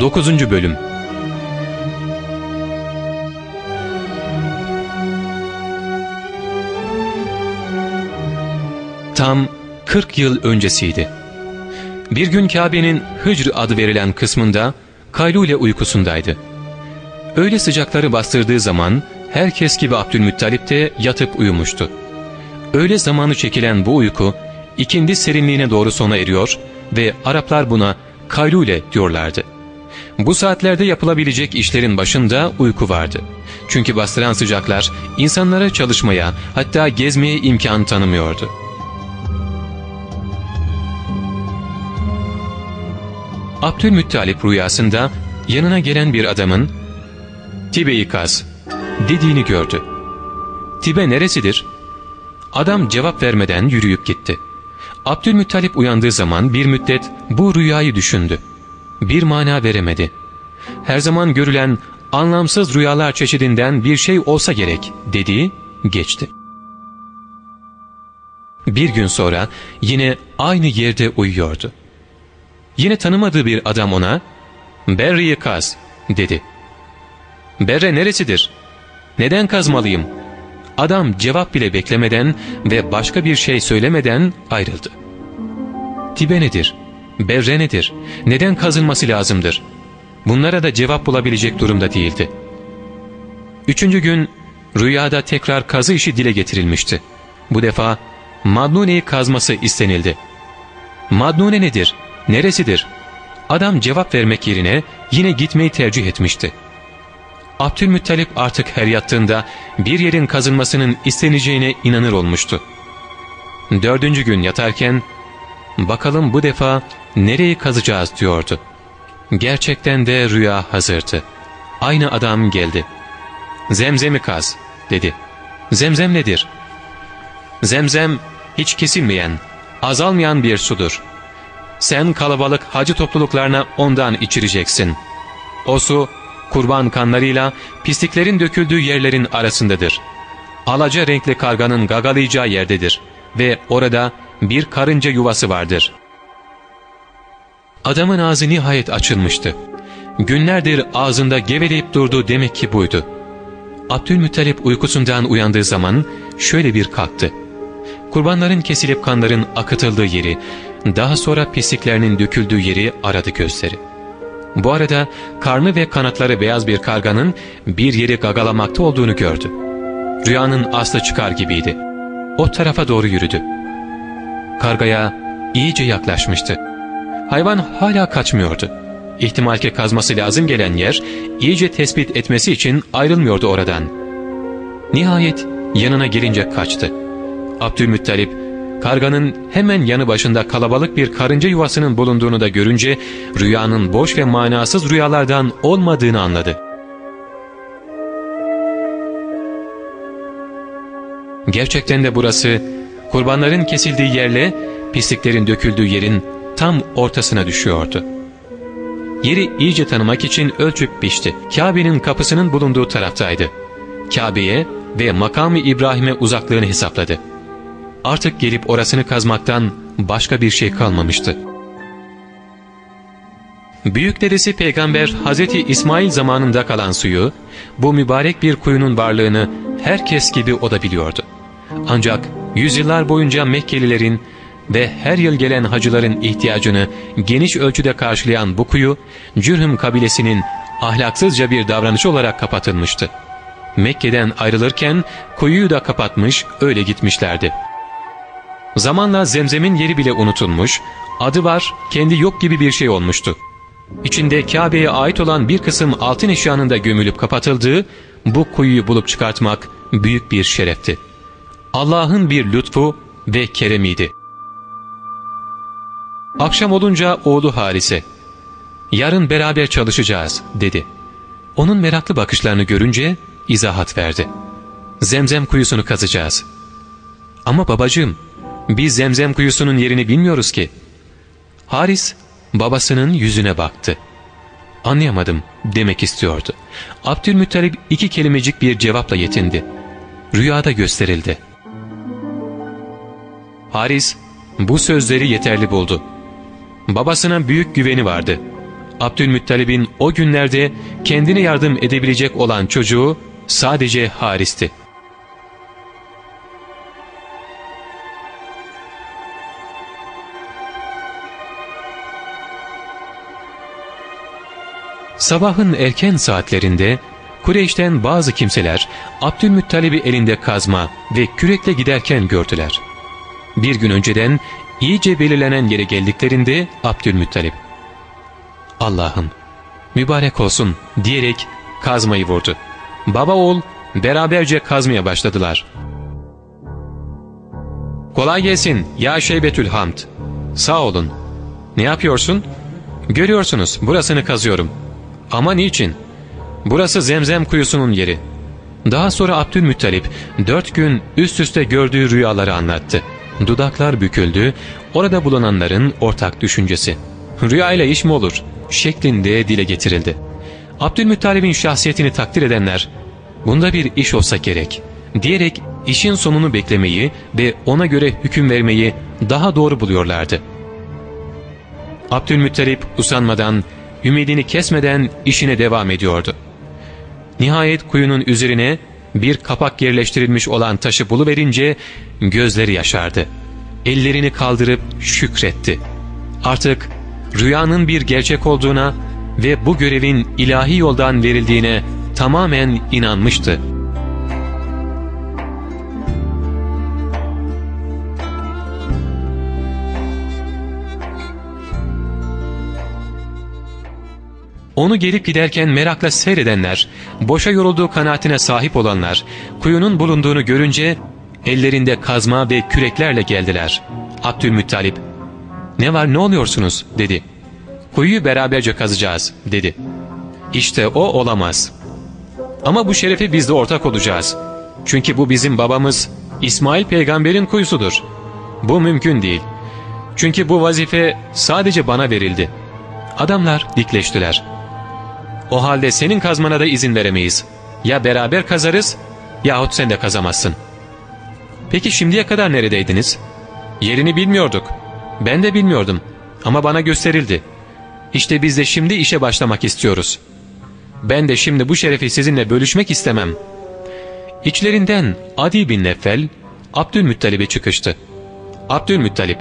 9. Bölüm Tam 40 yıl öncesiydi. Bir gün Kabe'nin Hıcr adı verilen kısmında Kaylule uykusundaydı. Öyle sıcakları bastırdığı zaman herkes gibi Abdülmuttalip de yatıp uyumuştu. Öyle zamanı çekilen bu uyku ikindi serinliğine doğru sona eriyor ve Araplar buna kaylule diyorlardı. Bu saatlerde yapılabilecek işlerin başında uyku vardı. Çünkü bastıran sıcaklar insanlara çalışmaya hatta gezmeye imkan tanımıyordu. Abdülmuttalip rüyasında yanına gelen bir adamın Tibe'yi kaz dediğini gördü. Tibe neresidir? Adam cevap vermeden yürüyüp gitti. Abdülmuttalip uyandığı zaman bir müddet bu rüyayı düşündü. Bir mana veremedi. Her zaman görülen anlamsız rüyalar çeşidinden bir şey olsa gerek dediği geçti. Bir gün sonra yine aynı yerde uyuyordu. Yine tanımadığı bir adam ona ''Berri'yi kaz'' dedi. ''Berre neresidir? Neden kazmalıyım?'' Adam cevap bile beklemeden ve başka bir şey söylemeden ayrıldı. Tibe nedir? Berre nedir? Neden kazılması lazımdır? Bunlara da cevap bulabilecek durumda değildi. Üçüncü gün rüyada tekrar kazı işi dile getirilmişti. Bu defa Madnune'yi kazması istenildi. Madnune nedir? Neresidir? Adam cevap vermek yerine yine gitmeyi tercih etmişti. Abdülmuttalip artık her yattığında bir yerin kazınmasının isteneceğine inanır olmuştu. Dördüncü gün yatarken bakalım bu defa nereyi kazacağız diyordu. Gerçekten de rüya hazırdı. Aynı adam geldi. Zemzemi kaz dedi. Zemzem nedir? Zemzem hiç kesilmeyen, azalmayan bir sudur. Sen kalabalık hacı topluluklarına ondan içireceksin. O su kurban kanlarıyla pisliklerin döküldüğü yerlerin arasındadır. Alaca renkli karganın gagalayacağı yerdedir ve orada bir karınca yuvası vardır. Adamın ağzı nihayet açılmıştı. Günlerdir ağzında geveleyip durdu demek ki buydu. Abdülmuttalip uykusundan uyandığı zaman şöyle bir kalktı. Kurbanların kesilip kanların akıtıldığı yeri, daha sonra pisliklerinin döküldüğü yeri aradı gözleri. Bu arada karnı ve kanatları beyaz bir karganın bir yeri gagalamakta olduğunu gördü. Rüyanın aslı çıkar gibiydi. O tarafa doğru yürüdü. Kargaya iyice yaklaşmıştı. Hayvan hala kaçmıyordu. İhtimal ki kazması lazım gelen yer iyice tespit etmesi için ayrılmıyordu oradan. Nihayet yanına gelince kaçtı. Abdülmuttalip karganın hemen yanı başında kalabalık bir karınca yuvasının bulunduğunu da görünce rüyanın boş ve manasız rüyalardan olmadığını anladı. Gerçekten de burası kurbanların kesildiği yerle pisliklerin döküldüğü yerin tam ortasına düşüyordu. Yeri iyice tanımak için ölçüp biçti. Kabe'nin kapısının bulunduğu taraftaydı. Kabe'ye ve makamı İbrahim'e uzaklığını hesapladı. Artık gelip orasını kazmaktan başka bir şey kalmamıştı. Büyük dedesi peygamber Hazreti İsmail zamanında kalan suyu, bu mübarek bir kuyunun varlığını herkes gibi o da biliyordu. Ancak yüzyıllar boyunca Mekkelilerin ve her yıl gelen hacıların ihtiyacını geniş ölçüde karşılayan bu kuyu, Cürhüm kabilesinin ahlaksızca bir davranışı olarak kapatılmıştı. Mekke'den ayrılırken kuyuyu da kapatmış, öyle gitmişlerdi. Zamanla zemzemin yeri bile unutulmuş, adı var, kendi yok gibi bir şey olmuştu. İçinde Kabe'ye ait olan bir kısım altın eşyanın da gömülüp kapatıldığı bu kuyuyu bulup çıkartmak büyük bir şerefti. Allah'ın bir lütfu ve keremiydi. Akşam olunca oğlu Harise, ''Yarın beraber çalışacağız.'' dedi. Onun meraklı bakışlarını görünce izahat verdi. ''Zemzem kuyusunu kazacağız.'' ''Ama babacığım, biz zemzem kuyusunun yerini bilmiyoruz ki.'' Haris babasının yüzüne baktı. Anlayamadım demek istiyordu. Abdülmuttalip iki kelimecik bir cevapla yetindi. Rüyada gösterildi. Haris bu sözleri yeterli buldu. Babasına büyük güveni vardı. Abdülmuttalib'in o günlerde kendine yardım edebilecek olan çocuğu sadece Haris'ti. Sabahın erken saatlerinde Kureyş'ten bazı kimseler Abdülmuttalib'i elinde kazma ve kürekle giderken gördüler. Bir gün önceden iyice belirlenen yere geldiklerinde Abdülmuttalib Allah'ım mübarek olsun diyerek kazmayı vurdu. Baba oğul beraberce kazmaya başladılar. Kolay gelsin ya Şeybetül Hamd. Sağ olun. Ne yapıyorsun? Görüyorsunuz burasını kazıyorum. Ama niçin? Burası zemzem kuyusunun yeri. Daha sonra Abdülmuttalip dört gün üst üste gördüğü rüyaları anlattı. Dudaklar büküldü, orada bulunanların ortak düşüncesi. Rüya ile iş mi olur? şeklinde dile getirildi. Abdülmuttalib'in şahsiyetini takdir edenler, bunda bir iş olsa gerek diyerek işin sonunu beklemeyi ve ona göre hüküm vermeyi daha doğru buluyorlardı. Abdülmuttalip usanmadan, ümidini kesmeden işine devam ediyordu. Nihayet kuyunun üzerine bir kapak yerleştirilmiş olan taşı buluverince gözleri yaşardı. Ellerini kaldırıp şükretti. Artık rüyanın bir gerçek olduğuna ve bu görevin ilahi yoldan verildiğine tamamen inanmıştı. Onu gelip giderken merakla seyredenler, boşa yorulduğu kanaatine sahip olanlar, kuyunun bulunduğunu görünce ellerinde kazma ve küreklerle geldiler. Abdülmuttalip, ''Ne var ne oluyorsunuz?'' dedi. ''Kuyuyu beraberce kazacağız.'' dedi. ''İşte o olamaz. Ama bu şerefe biz de ortak olacağız. Çünkü bu bizim babamız İsmail peygamberin kuyusudur. Bu mümkün değil. Çünkü bu vazife sadece bana verildi.'' Adamlar dikleştiler. O halde senin kazmana da izin veremeyiz. Ya beraber kazarız yahut sen de kazamazsın. Peki şimdiye kadar neredeydiniz? Yerini bilmiyorduk. Ben de bilmiyordum. Ama bana gösterildi. İşte biz de şimdi işe başlamak istiyoruz. Ben de şimdi bu şerefi sizinle bölüşmek istemem. İçlerinden Adi bin Neffel, Abdülmuttalib'e çıkıştı. Abdülmuttalib,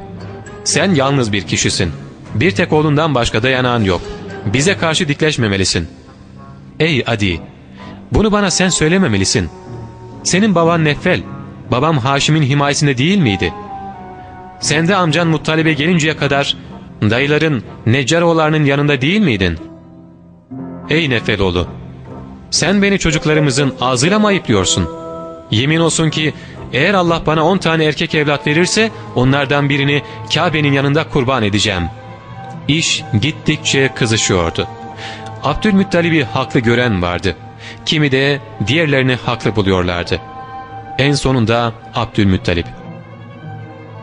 sen yalnız bir kişisin. Bir tek oğlundan başka dayanağın yok. Bize karşı dikleşmemelisin. Ey Adi! Bunu bana sen söylememelisin. Senin baban Neffel, babam Haşim'in himayesinde değil miydi? Sen de amcan Muttalib'e gelinceye kadar dayıların Neccaroğullarının yanında değil miydin? Ey Neffeloğlu! Sen beni çocuklarımızın ağzıyla mı ayıplıyorsun? Yemin olsun ki eğer Allah bana on tane erkek evlat verirse onlardan birini Kabe'nin yanında kurban edeceğim. İş gittikçe kızışıyordu. Abdülmuttalib'i haklı gören vardı. Kimi de diğerlerini haklı buluyorlardı. En sonunda Abdülmuttalip.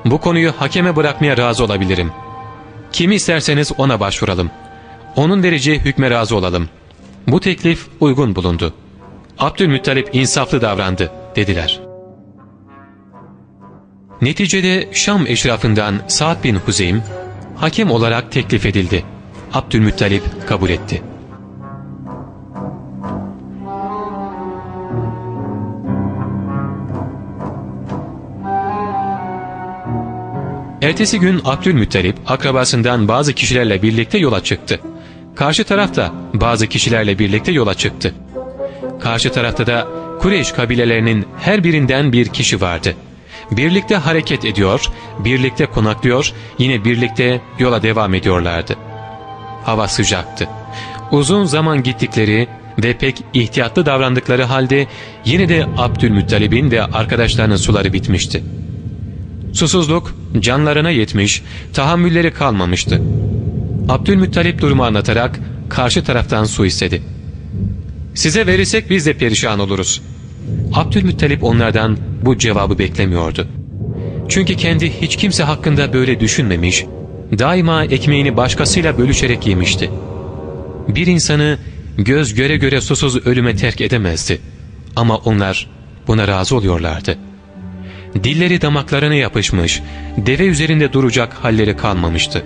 Bu konuyu hakeme bırakmaya razı olabilirim. Kimi isterseniz ona başvuralım. Onun vereceği hükme razı olalım. Bu teklif uygun bulundu. Abdülmuttalip insaflı davrandı dediler. Neticede Şam eşrafından Sa'd bin Huzeym hakem olarak teklif edildi. Abdülmuttalip kabul etti. Ertesi gün Abdülmuttalip akrabasından bazı kişilerle birlikte yola çıktı. Karşı tarafta bazı kişilerle birlikte yola çıktı. Karşı tarafta da Kureyş kabilelerinin her birinden bir kişi vardı. Birlikte hareket ediyor, birlikte konaklıyor, yine birlikte yola devam ediyorlardı. Hava sıcaktı. Uzun zaman gittikleri ve pek ihtiyatlı davrandıkları halde yine de Abdülmuttalib'in ve arkadaşlarının suları bitmişti. Susuzluk canlarına yetmiş, tahammülleri kalmamıştı. Abdülmuttalip durumu anlatarak karşı taraftan su istedi. ''Size verirsek biz de perişan oluruz.'' Abdülmuttalip onlardan bu cevabı beklemiyordu. Çünkü kendi hiç kimse hakkında böyle düşünmemiş, daima ekmeğini başkasıyla bölüşerek yemişti. Bir insanı göz göre göre susuz ölüme terk edemezdi. Ama onlar buna razı oluyorlardı. Dilleri damaklarına yapışmış, deve üzerinde duracak halleri kalmamıştı.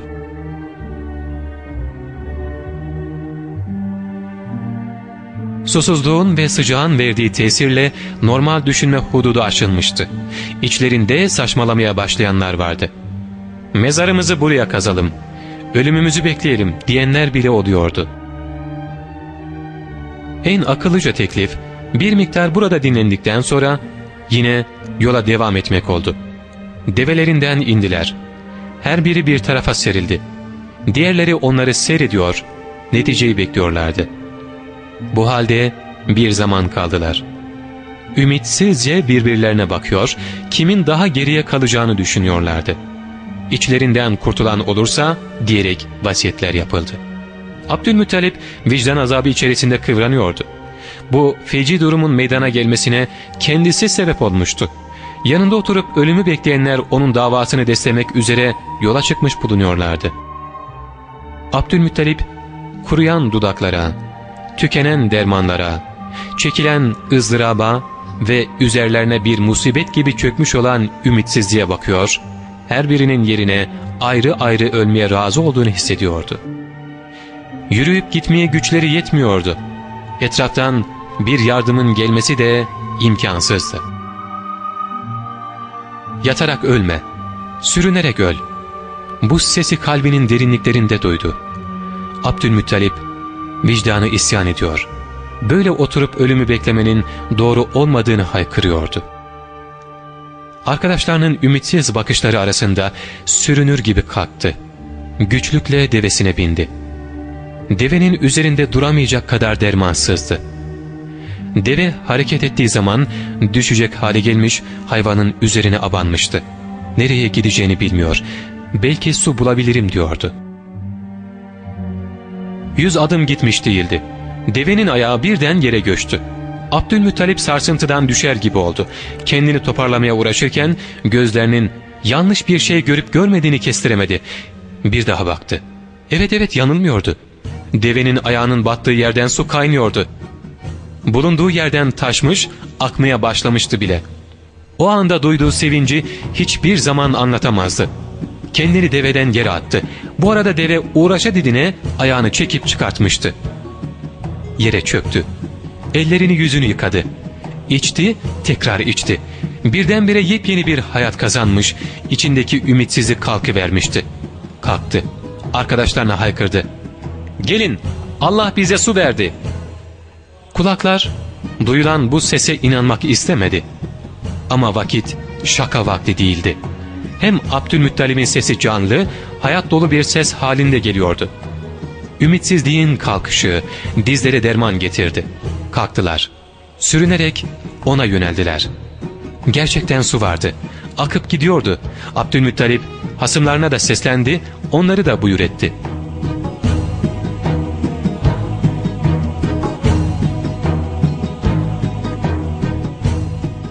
Susuzluğun ve sıcağın verdiği tesirle normal düşünme hududu aşılmıştı. İçlerinde saçmalamaya başlayanlar vardı. Mezarımızı buraya kazalım, ölümümüzü bekleyelim diyenler bile oluyordu. En akıllıca teklif bir miktar burada dinlendikten sonra yine yola devam etmek oldu. Develerinden indiler. Her biri bir tarafa serildi. Diğerleri onları seyrediyor, neticeyi bekliyorlardı. Bu halde bir zaman kaldılar. Ümitsizce birbirlerine bakıyor, kimin daha geriye kalacağını düşünüyorlardı. İçlerinden kurtulan olursa diyerek vasiyetler yapıldı. Abdülmuttalip vicdan azabı içerisinde kıvranıyordu. Bu feci durumun meydana gelmesine kendisi sebep olmuştu. Yanında oturup ölümü bekleyenler onun davasını desteklemek üzere yola çıkmış bulunuyorlardı. Abdülmuttalip kuruyan dudaklara, tükenen dermanlara, çekilen ızdıraba ve üzerlerine bir musibet gibi çökmüş olan ümitsizliğe bakıyor, her birinin yerine ayrı ayrı ölmeye razı olduğunu hissediyordu. Yürüyüp gitmeye güçleri yetmiyordu. Etraftan bir yardımın gelmesi de imkansızdı. Yatarak ölme, sürünerek öl. Bu sesi kalbinin derinliklerinde duydu. Abdülmuttalip vicdanı isyan ediyor. Böyle oturup ölümü beklemenin doğru olmadığını haykırıyordu. Arkadaşlarının ümitsiz bakışları arasında sürünür gibi kalktı. Güçlükle devesine bindi. Devenin üzerinde duramayacak kadar dermansızdı. Deve hareket ettiği zaman düşecek hale gelmiş hayvanın üzerine abanmıştı. Nereye gideceğini bilmiyor. Belki su bulabilirim diyordu. Yüz adım gitmiş değildi. Devenin ayağı birden yere göçtü. Abdülmuttalip sarsıntıdan düşer gibi oldu. Kendini toparlamaya uğraşırken gözlerinin yanlış bir şey görüp görmediğini kestiremedi. Bir daha baktı. Evet evet yanılmıyordu. Devenin ayağının battığı yerden su kaynıyordu. Bulunduğu yerden taşmış, akmaya başlamıştı bile. O anda duyduğu sevinci hiçbir zaman anlatamazdı. Kendini deveden yere attı. Bu arada deve uğraşa didine ayağını çekip çıkartmıştı. Yere çöktü. Ellerini yüzünü yıkadı. İçti, tekrar içti. Birdenbire yepyeni bir hayat kazanmış, içindeki ümitsizlik kalkıvermişti. Kalktı. Arkadaşlarına haykırdı. ''Gelin, Allah bize su verdi.'' Kulaklar duyulan bu sese inanmak istemedi. Ama vakit şaka vakti değildi. Hem Abdülmuttalib'in sesi canlı, hayat dolu bir ses halinde geliyordu. Ümitsizliğin kalkışı dizlere derman getirdi. Kalktılar. Sürünerek ona yöneldiler. Gerçekten su vardı. Akıp gidiyordu. Abdülmuttalip hasımlarına da seslendi, onları da buyur etti.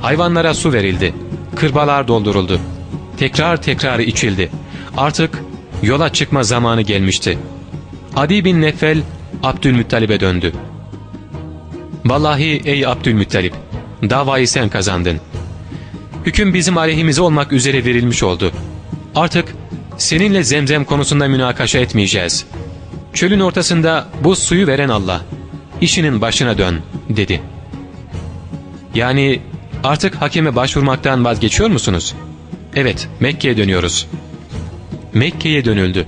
Hayvanlara su verildi. Kırbalar dolduruldu. Tekrar tekrar içildi. Artık yola çıkma zamanı gelmişti. Adi bin Nefel Abdülmuttalib'e döndü. Vallahi ey Abdülmuttalip davayı sen kazandın. Hüküm bizim aleyhimize olmak üzere verilmiş oldu. Artık seninle zemzem konusunda münakaşa etmeyeceğiz. Çölün ortasında bu suyu veren Allah. İşinin başına dön dedi. Yani artık hakeme başvurmaktan vazgeçiyor musunuz? Evet Mekke'ye dönüyoruz. Mekke'ye dönüldü.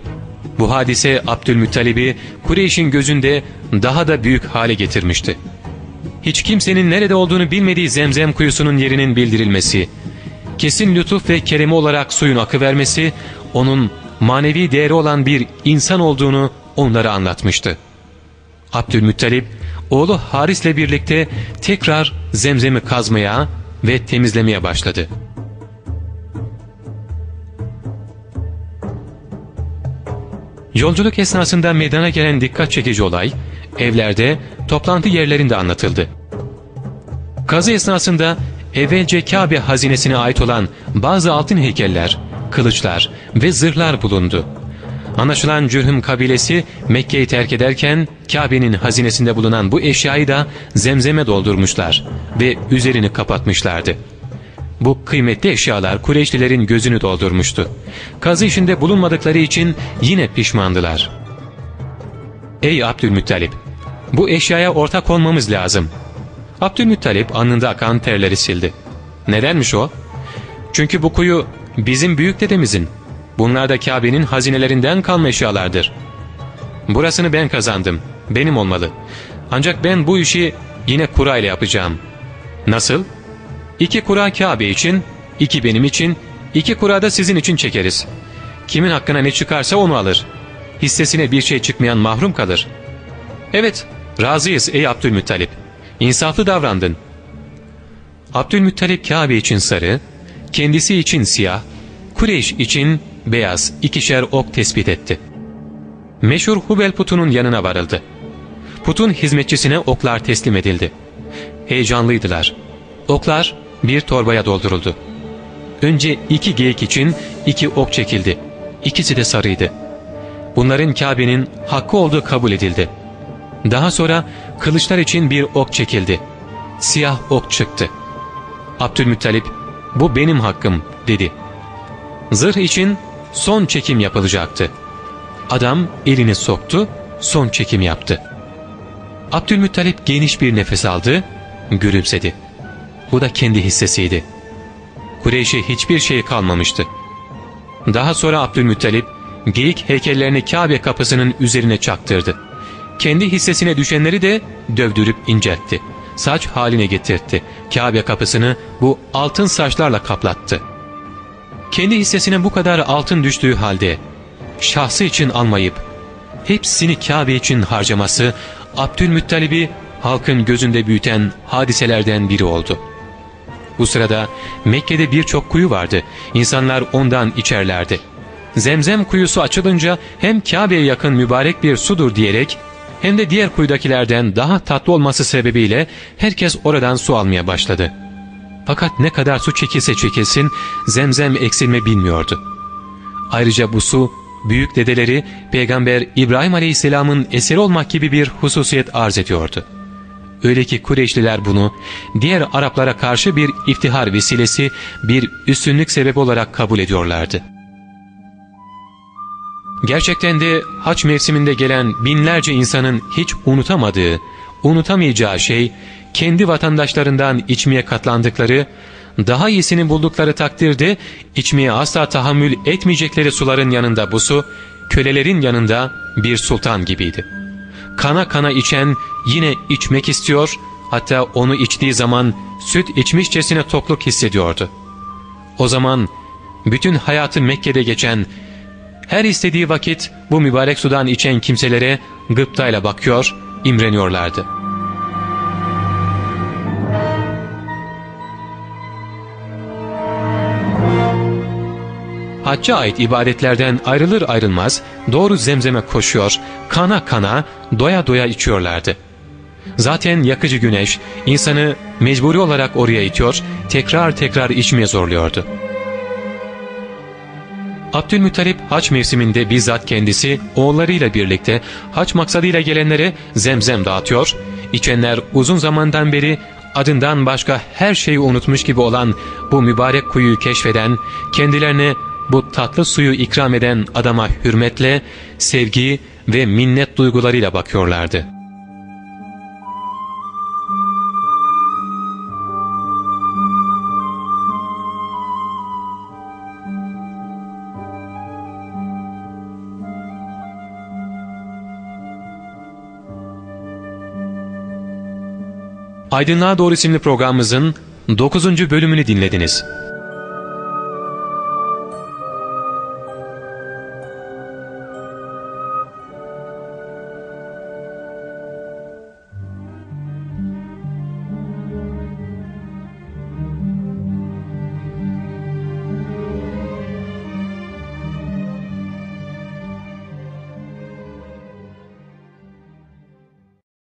Bu hadise Abdülmuttalib'i Kureyş'in gözünde daha da büyük hale getirmişti. Hiç kimsenin nerede olduğunu bilmediği zemzem kuyusunun yerinin bildirilmesi, kesin lütuf ve keremi olarak suyun akıvermesi, onun manevi değeri olan bir insan olduğunu onlara anlatmıştı. Abdülmuttalip, oğlu Haris'le birlikte tekrar zemzemi kazmaya ve temizlemeye başladı.'' Yolculuk esnasında meydana gelen dikkat çekici olay, evlerde, toplantı yerlerinde anlatıldı. Kazı esnasında evvelce Kabe hazinesine ait olan bazı altın heykeller, kılıçlar ve zırhlar bulundu. Anlaşılan Cürhüm kabilesi Mekke'yi terk ederken Kabe'nin hazinesinde bulunan bu eşyayı da zemzeme doldurmuşlar ve üzerini kapatmışlardı. Bu kıymetli eşyalar Kureyşlilerin gözünü doldurmuştu. Kazı işinde bulunmadıkları için yine pişmandılar. Ey Abdülmuttalip! Bu eşyaya ortak olmamız lazım. Abdülmuttalip anında akan terleri sildi. Nedenmiş o? Çünkü bu kuyu bizim büyük dedemizin. Bunlar da Kabe'nin hazinelerinden kalma eşyalardır. Burasını ben kazandım. Benim olmalı. Ancak ben bu işi yine kura ile yapacağım. Nasıl? İki kura Kabe için, iki benim için, iki kura da sizin için çekeriz. Kimin hakkına ne çıkarsa onu alır. Hissesine bir şey çıkmayan mahrum kalır. Evet, razıyız ey Abdülmuttalip. İnsaflı davrandın. Abdülmuttalip Kabe için sarı, kendisi için siyah, Kureyş için beyaz ikişer ok tespit etti. Meşhur Hubel putunun yanına varıldı. Putun hizmetçisine oklar teslim edildi. Heyecanlıydılar. Oklar bir torbaya dolduruldu. Önce iki geyik için iki ok çekildi. İkisi de sarıydı. Bunların Kabe'nin hakkı olduğu kabul edildi. Daha sonra kılıçlar için bir ok çekildi. Siyah ok çıktı. Abdülmuttalip bu benim hakkım dedi. Zırh için son çekim yapılacaktı. Adam elini soktu, son çekim yaptı. Abdülmuttalip geniş bir nefes aldı, gülümsedi. Bu da kendi hissesiydi. Kureyş'e hiçbir şey kalmamıştı. Daha sonra Abdülmuttalip geyik heykellerini Kabe kapısının üzerine çaktırdı. Kendi hissesine düşenleri de dövdürüp inceltti. Saç haline getirtti. Kabe kapısını bu altın saçlarla kaplattı. Kendi hissesine bu kadar altın düştüğü halde şahsı için almayıp hepsini Kabe için harcaması Abdülmuttalib'i halkın gözünde büyüten hadiselerden biri oldu. Bu sırada Mekke'de birçok kuyu vardı. İnsanlar ondan içerlerdi. Zemzem kuyusu açılınca hem Kabe'ye yakın mübarek bir sudur diyerek hem de diğer kuyudakilerden daha tatlı olması sebebiyle herkes oradan su almaya başladı. Fakat ne kadar su çekilse çekilsin zemzem eksilme bilmiyordu. Ayrıca bu su büyük dedeleri Peygamber İbrahim Aleyhisselam'ın eseri olmak gibi bir hususiyet arz ediyordu. Öyle ki Kureyşliler bunu diğer Araplara karşı bir iftihar vesilesi, bir üstünlük sebebi olarak kabul ediyorlardı. Gerçekten de haç mevsiminde gelen binlerce insanın hiç unutamadığı, unutamayacağı şey, kendi vatandaşlarından içmeye katlandıkları, daha iyisini buldukları takdirde içmeye asla tahammül etmeyecekleri suların yanında bu su, kölelerin yanında bir sultan gibiydi. Kana kana içen yine içmek istiyor, hatta onu içtiği zaman süt içmişçesine tokluk hissediyordu. O zaman bütün hayatı Mekke'de geçen, her istediği vakit bu mübarek sudan içen kimselere gıptayla bakıyor, imreniyorlardı. Hacca ait ibadetlerden ayrılır ayrılmaz doğru zemzeme koşuyor, kana kana doya doya içiyorlardı. Zaten yakıcı güneş insanı mecburi olarak oraya itiyor, tekrar tekrar içmeye zorluyordu. Abdülmuttalip haç mevsiminde bizzat kendisi oğullarıyla birlikte haç maksadıyla gelenlere zemzem dağıtıyor, içenler uzun zamandan beri adından başka her şeyi unutmuş gibi olan bu mübarek kuyuyu keşfeden, kendilerine bu tatlı suyu ikram eden adama hürmetle, sevgi ve minnet duygularıyla bakıyorlardı. Aydınlığa Doğru isimli programımızın 9. bölümünü dinlediniz.